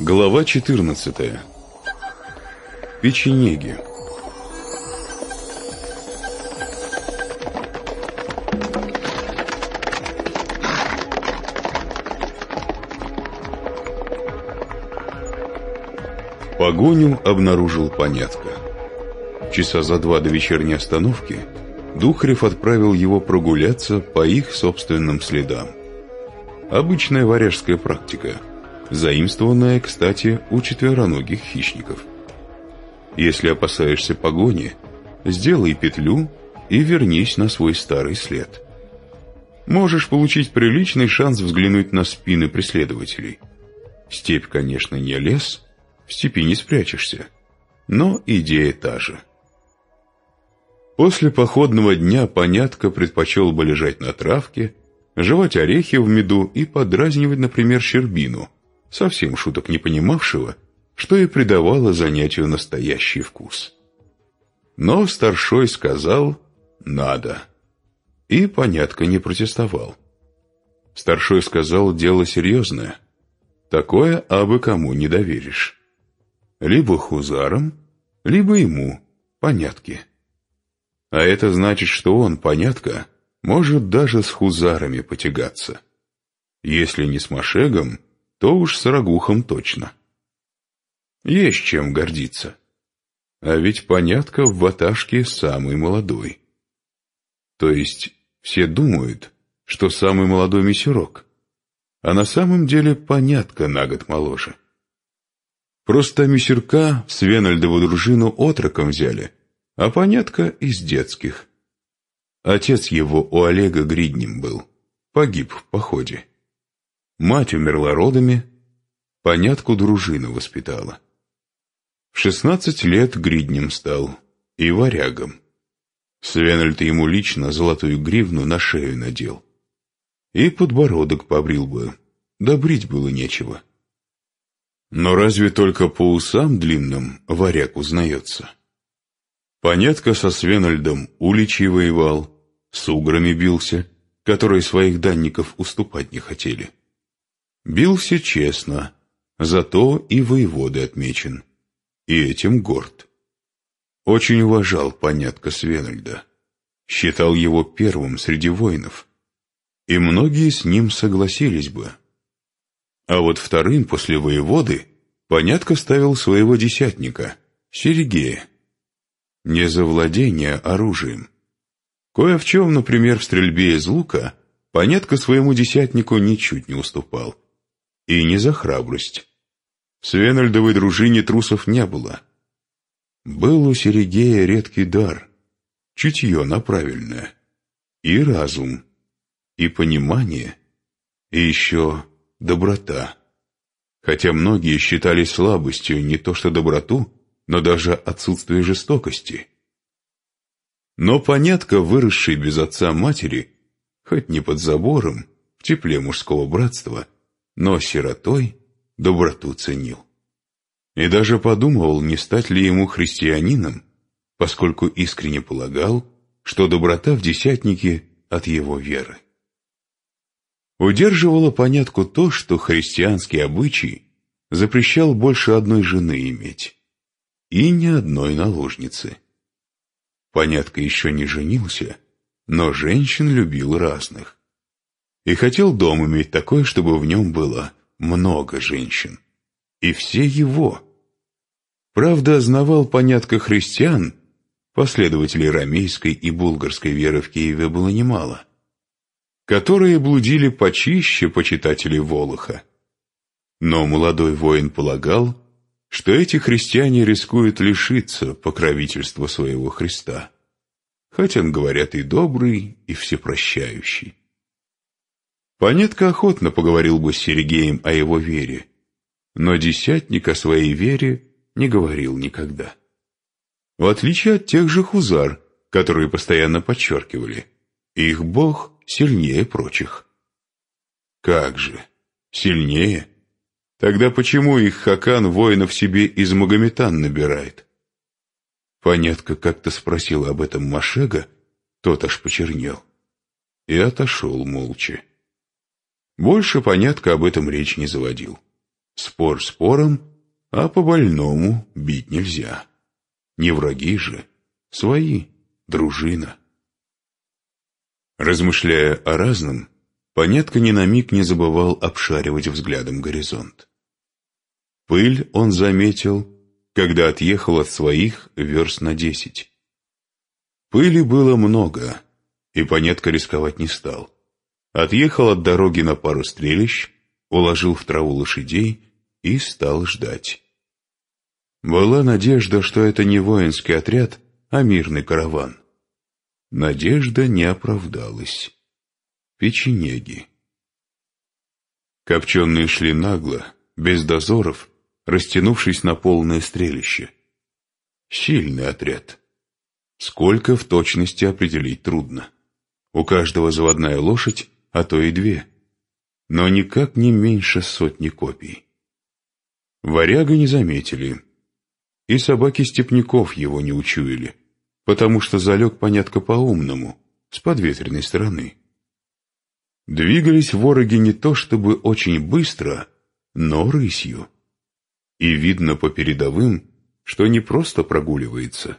Глава 14. Печенеги. Погоню обнаружил понятко. Часа за два до вечерней остановки Духарев отправил его прогуляться по их собственным следам. Обычная варяжская практика, заимствованная, кстати, у четвероногих хищников. Если опасаешься погони, сделай петлю и вернись на свой старый след. Можешь получить приличный шанс взглянуть на спины преследователей. Степь, конечно, не лес, в степи не спрячешься, но идея та же. После походного дня понятко предпочел бы лежать на травке, жевать орехи в меду и подразнивать, например, щербину, совсем шуток не понимавшего, что и придавало занятию настоящий вкус. Но старшой сказал «надо», и понятко не протестовал. Старшой сказал «дело серьезное», такое абы кому не доверишь. Либо хузарам, либо ему, понятки. А это значит, что он, понятко, может даже с хузарами потягаться. Если не с Машегом, то уж с Рагухом точно. Есть чем гордиться. А ведь понятко в ваташке самый молодой. То есть все думают, что самый молодой мисюрок, а на самом деле понятко на год моложе. Просто мисюрка в Свенальдову дружину отроком взяли, а понятка из детских. Отец его у Олега гриднем был, погиб в походе. Мать умерла родами, понятку дружину воспитала. В шестнадцать лет гриднем стал и варягом. Свенальд ему лично золотую гривну на шею надел. И подбородок побрил бы, добрить было нечего. Но разве только по усам длинным варяг узнается? Понятко со Свенальдом уличий воевал, с уграми бился, которые своих данников уступать не хотели. Бился честно, зато и воеводы отмечен, и этим горд. Очень уважал понятко Свенальда, считал его первым среди воинов, и многие с ним согласились бы. А вот вторым после воеводы понятко ставил своего десятника, Серегея, не за владение оружием. Кое в чем, например, в стрельбе из лука, понятко своему десятнику ничуть не уступал. И не за храбрость. В Свенальдовой дружине трусов не было. Был у Серегея редкий дар, чутье на правильное, и разум, и понимание, и еще доброта. Хотя многие считали слабостью не то что доброту, но даже отсутствие жестокости. Но понятко, выросший без отца матери, хоть не под забором, в тепле мужского братства, но сиротой доброту ценил. И даже подумывал, не стать ли ему христианином, поскольку искренне полагал, что доброта в десятнике от его веры. Удерживало понятку то, что христианский обычай запрещал больше одной жены иметь и ни одной наложницы. Понятко еще не женился, но женщин любил разных. И хотел дом иметь такой, чтобы в нем было много женщин. И все его. Правда, знавал понятко христиан, последователей рамейской и булгарской веры в Киеве было немало, которые блудили почище почитателей Волоха. Но молодой воин полагал, что эти христиане рискуют лишиться покровительства своего Христа, хоть он, говорят, и добрый, и всепрощающий. Понятко охотно поговорил бы с Сергеем о его вере, но десятник о своей вере не говорил никогда. В отличие от тех же хузар, которые постоянно подчеркивали, их бог сильнее прочих. Как же, сильнее? Тогда почему их Хакан воинов себе из Магометан набирает? Понятко как-то спросил об этом Машега, тот аж почернел. И отошел молча. Больше Понятко об этом речь не заводил. Спор спором, а по больному бить нельзя. Не враги же, свои, дружина. Размышляя о разном, Понятко ни на миг не забывал обшаривать взглядом горизонт. Пыль он заметил, когда отъехал от своих верст на десять. Пыли было много, и Понятко рисковать не стал. Отъехал от дороги на пару стрелищ, уложил в траву лошадей и стал ждать. Была надежда, что это не воинский отряд, а мирный караван. Надежда не оправдалась. Печенеги. Копченые шли нагло, без дозоров, растянувшись на полное стрелище. Сильный отряд. Сколько в точности определить трудно. У каждого заводная лошадь, а то и две. Но никак не меньше сотни копий. Варяга не заметили. И собаки степняков его не учуяли, потому что залег понятко по-умному, с подветренной стороны. Двигались вороги не то чтобы очень быстро, но рысью. И видно по передовым, что не просто прогуливается,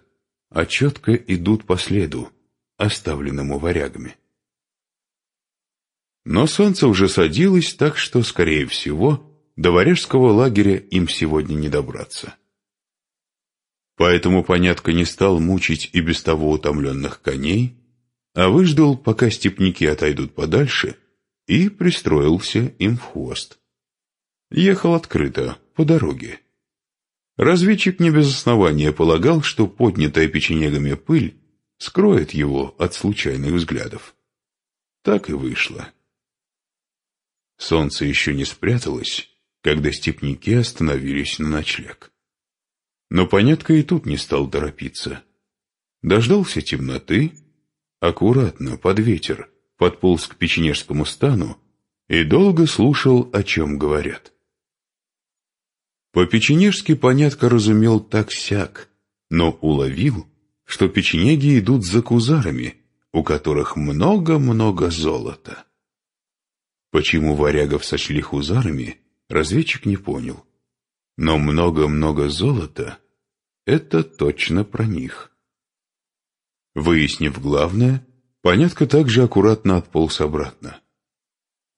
а четко идут по следу, оставленному варягами. Но солнце уже садилось, так что, скорее всего, до варяжского лагеря им сегодня не добраться. Поэтому понятко не стал мучить и без того утомленных коней, а выждал, пока степники отойдут подальше, и пристроился им в хвост. Ехал открыто, по дороге. Разведчик не без основания полагал, что поднятая печенегами пыль скроет его от случайных взглядов. Так и вышло. Солнце еще не спряталось, когда степники остановились на ночлег. Но понятко и тут не стал торопиться. Дождался темноты, аккуратно, под ветер, подполз к печенежскому стану и долго слушал, о чем говорят. По-печенежски понятко разумел так-сяк, но уловил, что печенеги идут за кузарами, у которых много-много золота. Почему варягов сочли хузарами, разведчик не понял. Но много-много золота — это точно про них. Выяснив главное, Понятко также аккуратно отполз обратно.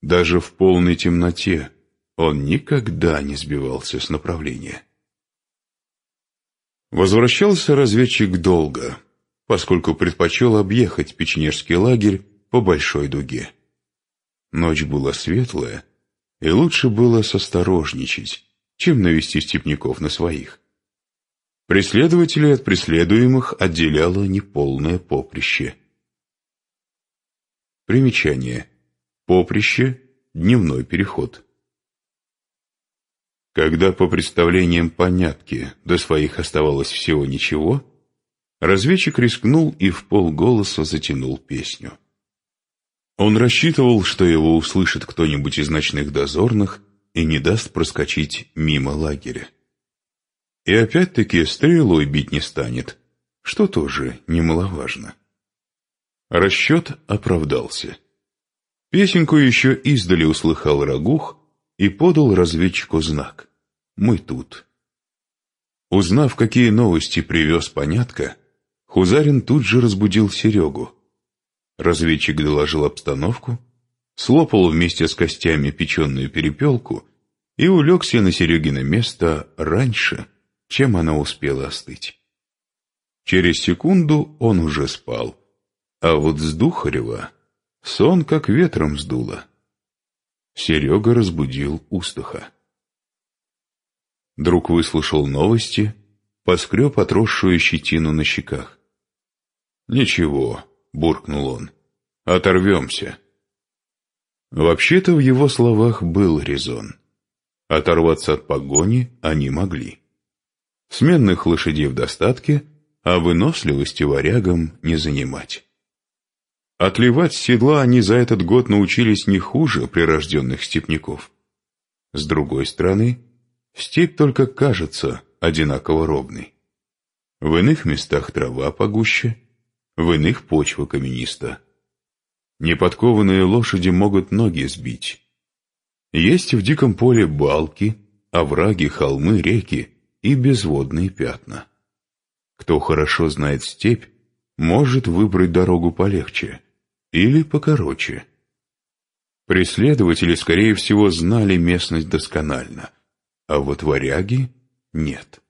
Даже в полной темноте он никогда не сбивался с направления. Возвращался разведчик долго, поскольку предпочел объехать печенежский лагерь по большой дуге. Ночь была светлая, и лучше было состорожничать, чем навести степняков на своих. Преследователей от преследуемых отделяло неполное поприще – Примечание. Поприще. Дневной переход. Когда по представлениям понятки до своих оставалось всего ничего, разведчик рискнул и в полголоса затянул песню. Он рассчитывал, что его услышит кто-нибудь из ночных дозорных и не даст проскочить мимо лагеря. И опять-таки стрелой бить не станет, что тоже немаловажно. Расчет оправдался. Песенку еще издали услыхал Рагух и подал разведчику знак. «Мы тут». Узнав, какие новости привез Понятко, Хузарин тут же разбудил Серегу. Разведчик доложил обстановку, слопал вместе с костями печеную перепелку и улегся на Серегино место раньше, чем она успела остыть. Через секунду он уже спал. А вот с Духарева сон как ветром сдуло. Серега разбудил Устаха. Друг выслушал новости, поскреб отросшую щетину на щеках. «Ничего», — буркнул он, — «оторвемся». Вообще-то в его словах был резон. Оторваться от погони они могли. Сменных лошадей в достатке, а выносливости варягам не занимать. Отливать седла они за этот год научились не хуже прирожденных степняков. С другой стороны, степь только кажется одинаково ровной. В иных местах трава погуще, в иных почва камениста. Неподкованные лошади могут ноги сбить. Есть в диком поле балки, овраги, холмы, реки и безводные пятна. Кто хорошо знает степь, может выбрать дорогу полегче или покороче. Преследователи, скорее всего, знали местность досконально, а вот варяги — нет.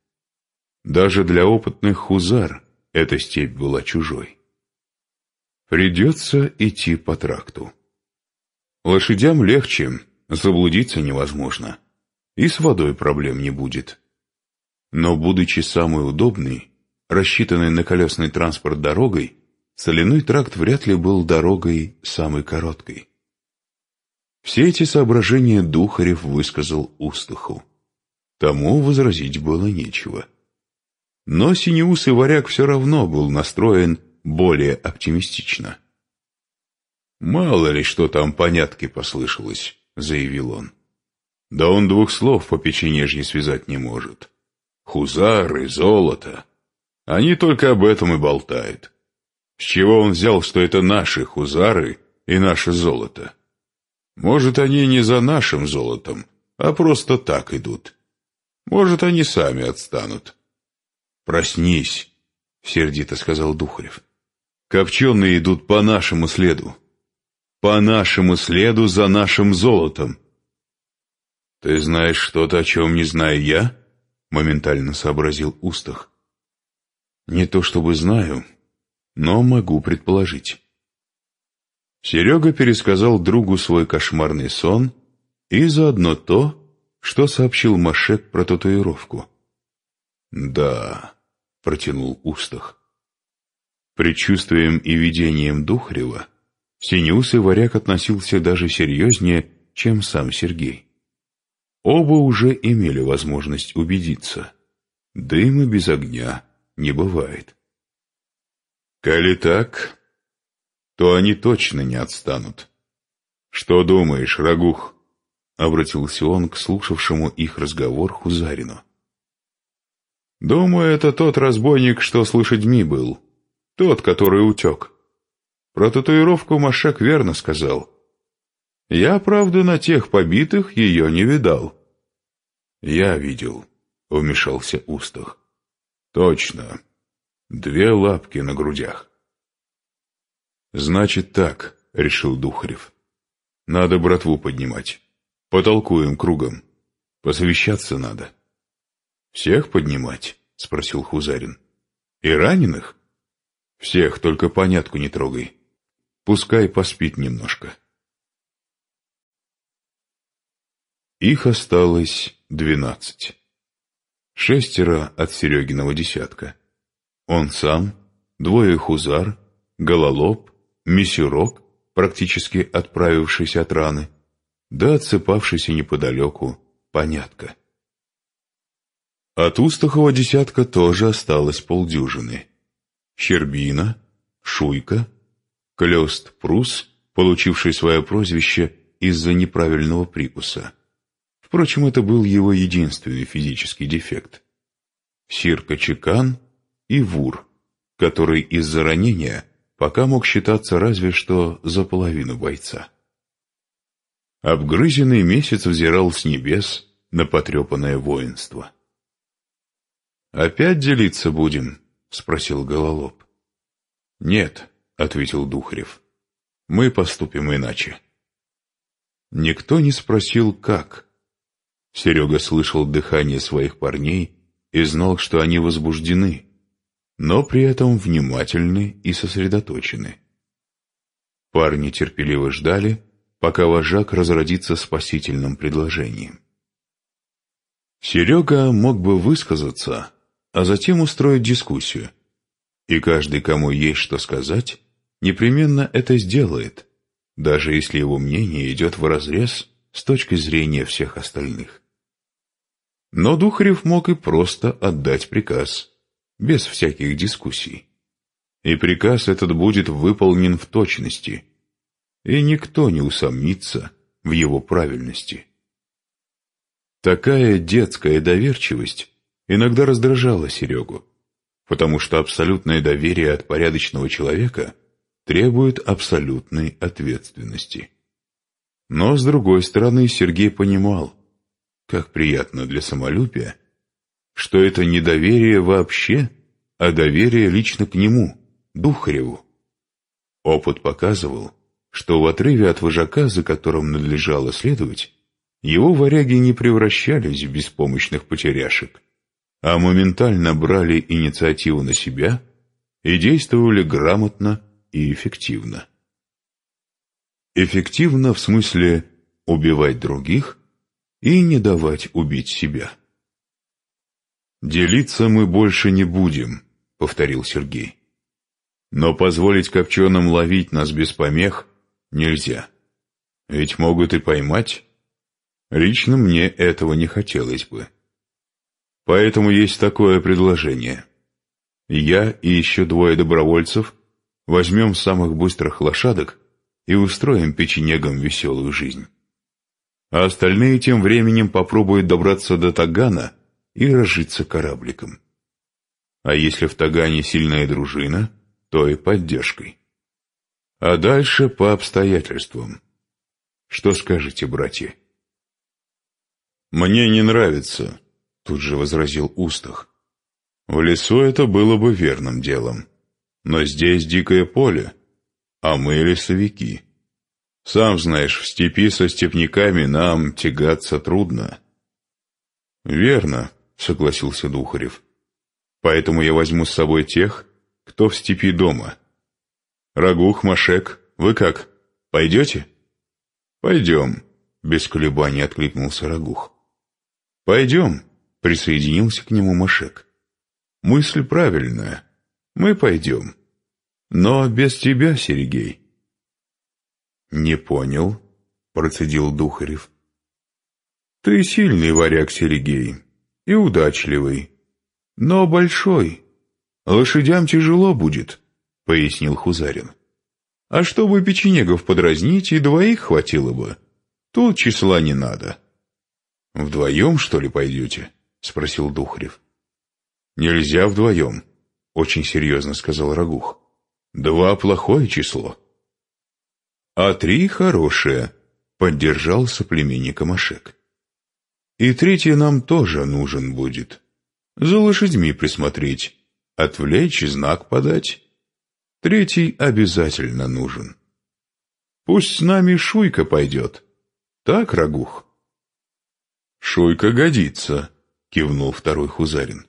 Даже для опытных хузар эта степь была чужой. Придется идти по тракту. Лошадям легче, заблудиться невозможно, и с водой проблем не будет. Но, будучи самой удобной, рассчитанной на колесный транспорт дорогой, соляной тракт вряд ли был дорогой самой короткой. Все эти соображения Духарев высказал Устуху. Тому возразить было нечего. Но синеусый варяг все равно был настроен более оптимистично. «Мало ли, что там понятки послышалось», — заявил он. «Да он двух слов по печенежье связать не может. Хузары, золото. Они только об этом и болтают. С чего он взял, что это наши хузары и наше золото? Может, они не за нашим золотом, а просто так идут. Может, они сами отстанут. «Проснись», — сердито сказал Духарев. «Копченые идут по нашему следу. По нашему следу за нашим золотом». «Ты знаешь что-то, о чем не знаю я?» — моментально сообразил Устах. Не то чтобы знаю, но могу предположить. Серега пересказал другу свой кошмарный сон и заодно то, что сообщил Машек про татуировку. «Да», — протянул Устах. Предчувствием и видением Духарева и Варяг относился даже серьезнее, чем сам Сергей. Оба уже имели возможность убедиться. Дыма без огня не бывает. Коли так, то они точно не отстанут. Что думаешь, Рагух? Обратился он к слушавшему их разговор Хузарину. Думаю, это тот разбойник, что с лошадьми был. Тот, который утек. Про татуировку Машек верно сказал. Я, правда, на тех побитых ее не видал. Я видел, — вмешался Устах. Точно. Две лапки на грудях. Значит так, решил Духарев. Надо братву поднимать. Потолкуем кругом. Посовещаться надо. Всех поднимать? Спросил Хузарин. И раненых? Всех, только понятку не трогай. Пускай поспит немножко. Их осталось двенадцать. Шестеро от Серегиного десятка. Он сам, двое хузар, гололоб, мисюрок, практически отправившийся от раны, да отсыпавшийся неподалеку понятка. От Устахова десятка тоже осталось полдюжины. Щербина, Шуйка, Клёст Прус, получивший свое прозвище из-за неправильного прикуса – Впрочем, это был его единственный физический дефект. Сирка Чекан и Вур, который из-за ранения пока мог считаться разве что за половину бойца. Обгрызенный месяц взирал с небес на потрепанное воинство. «Опять делиться будем?» — спросил Гололоб. «Нет», — ответил Духарев. «Мы поступим иначе». Никто не спросил, как. Серега слышал дыхание своих парней и знал, что они возбуждены, но при этом внимательны и сосредоточены. Парни терпеливо ждали, пока вожак разродится спасительным предложением. Серега мог бы высказаться, а затем устроить дискуссию, и каждый, кому есть что сказать, непременно это сделает, даже если его мнение идет вразрез с точки зрения всех остальных. Но Духарев мог и просто отдать приказ, без всяких дискуссий. И приказ этот будет выполнен в точности, и никто не усомнится в его правильности. Такая детская доверчивость иногда раздражала Серегу, потому что абсолютное доверие от порядочного человека требует абсолютной ответственности. Но, с другой стороны, Сергей понимал – как приятно для самолюбия, что это не доверие вообще, а доверие лично к нему, Духареву. Опыт показывал, что в отрыве от вожака, за которым надлежало следовать, его варяги не превращались в беспомощных потеряшек, а моментально брали инициативу на себя и действовали грамотно и эффективно. Эффективно в смысле убивать других и не давать убить себя. «Делиться мы больше не будем», — повторил Сергей. «Но позволить копченым ловить нас без помех нельзя. Ведь могут и поймать. Лично мне этого не хотелось бы. Поэтому есть такое предложение. Я и еще двое добровольцев возьмем самых быстрых лошадок и устроим печенегам веселую жизнь. А остальные тем временем попробуют добраться до Тагана и разжиться корабликом. А если в Тагане сильная дружина, то и поддержкой. А дальше по обстоятельствам. Что скажете, братья? «Мне не нравится», — тут же возразил Устах. «В лесу это было бы верным делом. Но здесь дикое поле, а мы лесовики. Сам знаешь, в степи со степняками нам тягаться трудно». «Верно», — согласился Духарев. «Поэтому я возьму с собой тех, кто в степи дома. Рагух, Машек, вы как, пойдете?» «Пойдем», — без колебаний откликнулся Рагух. «Пойдем», — присоединился к нему Машек. «Мысль правильная. Мы пойдем. Но без тебя, Сергей». «Не понял», — процедил Духарев. «Ты сильный варяг, Сергей, и удачливый, но большой. Лошадям тяжело будет», — пояснил Хузарин. А чтобы печенегов подразнить, и двоих хватило бы. Тут числа не надо. — Вдвоем, что ли, пойдете? — спросил Духарев. — Нельзя вдвоем, — очень серьезно сказал Рагух. — Два — плохое число. — А три — хорошее, — поддержал соплеменника Машек. — И третье нам тоже нужен будет. За лошадьми присмотреть, отвлечь, знак подать. Третий обязательно нужен. Пусть с нами Шуйка пойдет. Так, Рагух? Шуйка годится, кивнул второй Хузарин.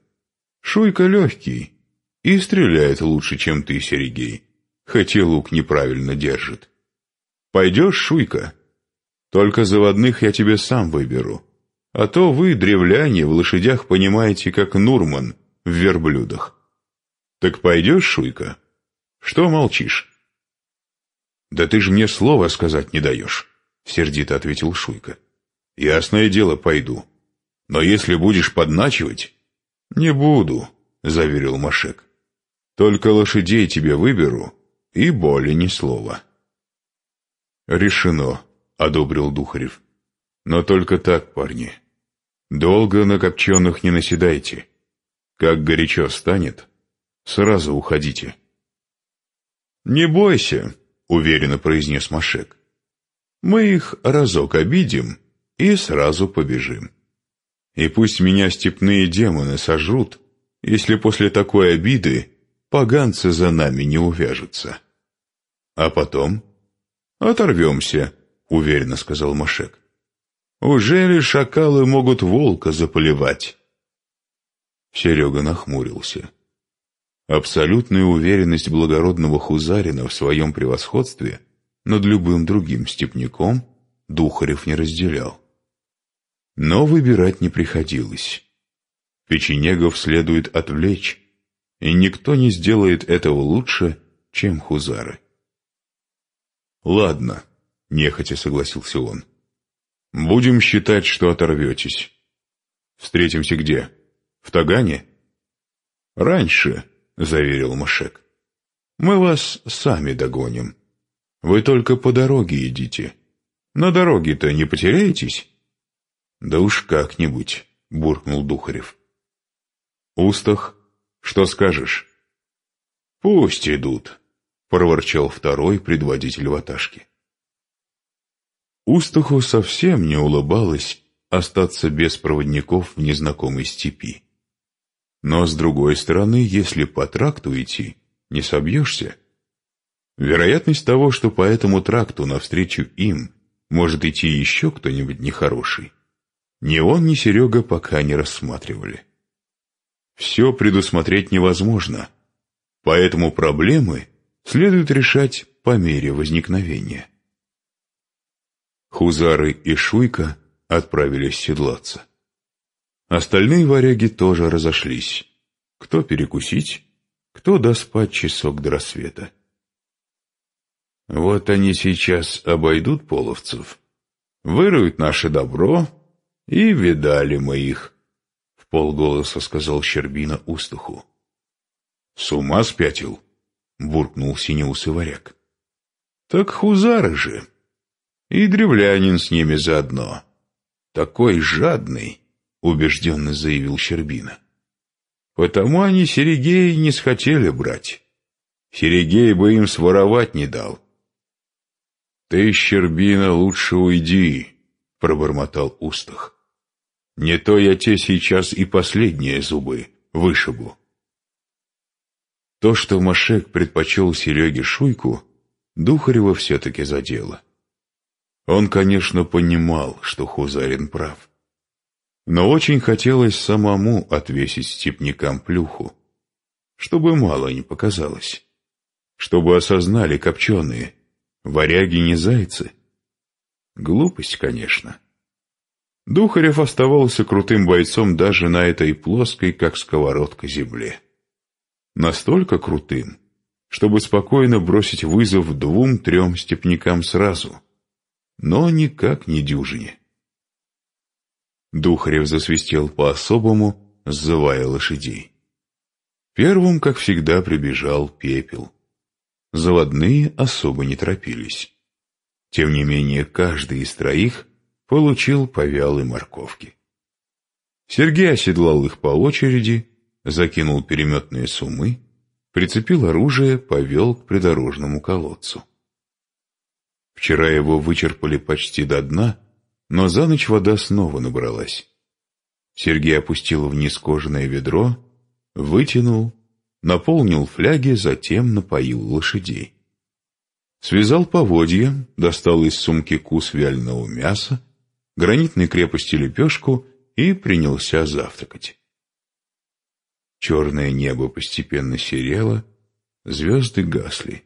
Шуйка легкий и стреляет лучше, чем ты, Серегей, хоть и лук неправильно держит. Пойдешь, Шуйка? Только заводных я тебе сам выберу. А то вы, древляне, в лошадях понимаете, как Нурман в верблюдах. Так пойдешь, Шуйка? Что молчишь? Да ты же мне слова сказать не даешь, сердито ответил Шуйка. Ясное дело, пойду. Но если будешь подначивать... Не буду, заверил Машек. Только лошадей тебе выберу, и боли ни слова. Решено, одобрил Духарев. Но только так, парни. Долго на копченых не наседайте. Как горячо станет, сразу уходите. «Не бойся», — уверенно произнес Машек. «Мы их разок обидим и сразу побежим. И пусть меня степные демоны сожрут, если после такой обиды поганцы за нами не увяжутся. А потом оторвемся», — уверенно сказал Машек. «Уже ли шакалы могут волка заполивать?» Серега нахмурился. Абсолютную уверенность благородного Хузарина в своем превосходстве над любым другим степняком Духарев не разделял. Но выбирать не приходилось. Печенегов следует отвлечь, и никто не сделает этого лучше, чем Хузары. «Ладно», — нехотя согласился он. «Будем считать, что оторветесь. Встретимся где? В Тагане?» «Раньше», — заверил Машек. «Мы вас сами догоним. Вы только по дороге идите. На дороге-то не потеряетесь?» «Да уж как-нибудь», — буркнул Духарев. «Устах, что скажешь?» «Пусть идут», — проворчал второй предводитель ваташки. Устаху совсем не улыбалось остаться без проводников в незнакомой степи. Но, с другой стороны, если по тракту идти, не собьешься. Вероятность того, что по этому тракту навстречу им может идти еще кто-нибудь нехороший, ни он, ни Серега пока не рассматривали. Все предусмотреть невозможно, поэтому проблемы следует решать по мере возникновения. Хузары и Шуйка отправились седлаться. Остальные варяги тоже разошлись. Кто перекусить, кто доспать часок до рассвета. Вот они сейчас обойдут половцев, выруют наше добро, и видали мы их, — в полголоса сказал Щербина Устуху. — С ума спятил? — буркнул синеусый варяг. — Так хузары же, и древлянин с ними заодно. Такой жадный, — убежденно заявил Щербина. Потому они Серегея не схотели брать. Серегей бы им своровать не дал. «Ты, Щербина, лучше уйди», — пробормотал Устах. «Не то я те сейчас и последние зубы вышибу». То, что Машек предпочел Сереге Шуйку, Духарева все-таки задело. Он, конечно, понимал, что Хузарин прав. Но очень хотелось самому отвесить степнякам плюху, чтобы мало не показалось, чтобы осознали копченые, варяги не зайцы. Глупость, конечно. Духарев оставался крутым бойцом даже на этой плоской, как сковородка, земле. Настолько крутым, чтобы спокойно бросить вызов двум-трем степнякам сразу, но никак не дюжине. Духарев засвистел по-особому, сзывая лошадей. Первым, как всегда, прибежал пепел. Заводные особо не торопились. Тем не менее, каждый из троих получил по вялой морковке. Сергей оседлал их по очереди, закинул переметные сумы, прицепил оружие, повел к придорожному колодцу. Вчера его вычерпали почти до дна, но за ночь вода снова набралась. Сергей опустил вниз кожаное ведро, вытянул, наполнил фляги, затем напоил лошадей. Связал поводья, достал из сумки кус вяленого мяса, гранитной крепости лепешку и принялся завтракать. Черное небо постепенно серело, звезды гасли.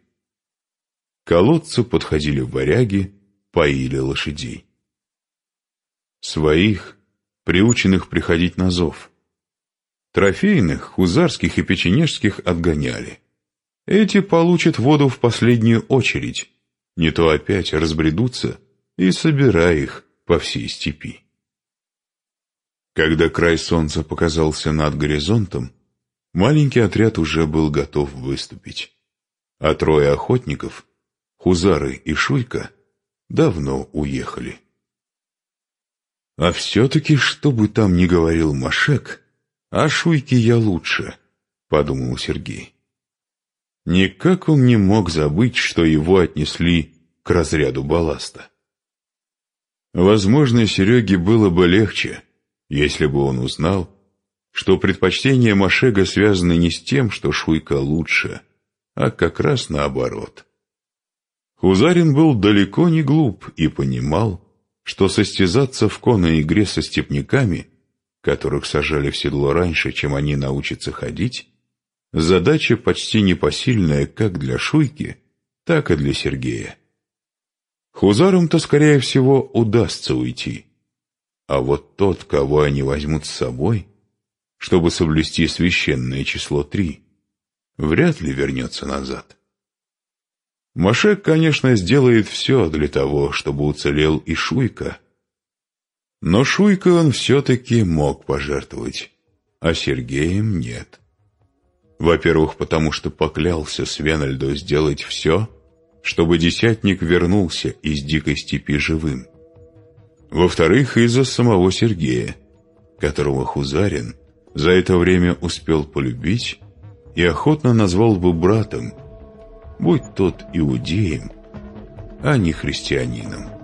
К колодцу подходили варяги, поили лошадей. Своих, приученных приходить на зов. Трофейных, хузарских и печенежских отгоняли. Эти получат воду в последнюю очередь, не то опять разбредутся и собирай их по всей степи. Когда край солнца показался над горизонтом, маленький отряд уже был готов выступить, а трое охотников, Хузары и Шуйка, давно уехали. А все-таки, что бы там ни говорил Машек, а Шуйке я лучше, — подумал Сергей. Никак он не мог забыть, что его отнесли к разряду балласта. Возможно, Сереге было бы легче, если бы он узнал, что предпочтение Машега связано не с тем, что Шуйка лучше, а как раз наоборот. Хузарин был далеко не глуп и понимал, что состязаться в конной игре со степняками, которых сажали в седло раньше, чем они научатся ходить, задача почти непосильная как для Шуйки, так и для Сергея. Хузарам-то, скорее всего, удастся уйти. А вот тот, кого они возьмут с собой, чтобы соблюсти священное число три, вряд ли вернется назад. Машек, конечно, сделает все для того, чтобы уцелел и Шуйка. Но Шуйка он все-таки мог пожертвовать, а Сергеем нет. Во-первых, потому что поклялся Свенальду сделать все, чтобы десятник вернулся из дикой степи живым. Во-вторых, из-за самого Сергея, которого Хузарин за это время успел полюбить и охотно назвал бы братом – будь тот иудеем, а не христианином.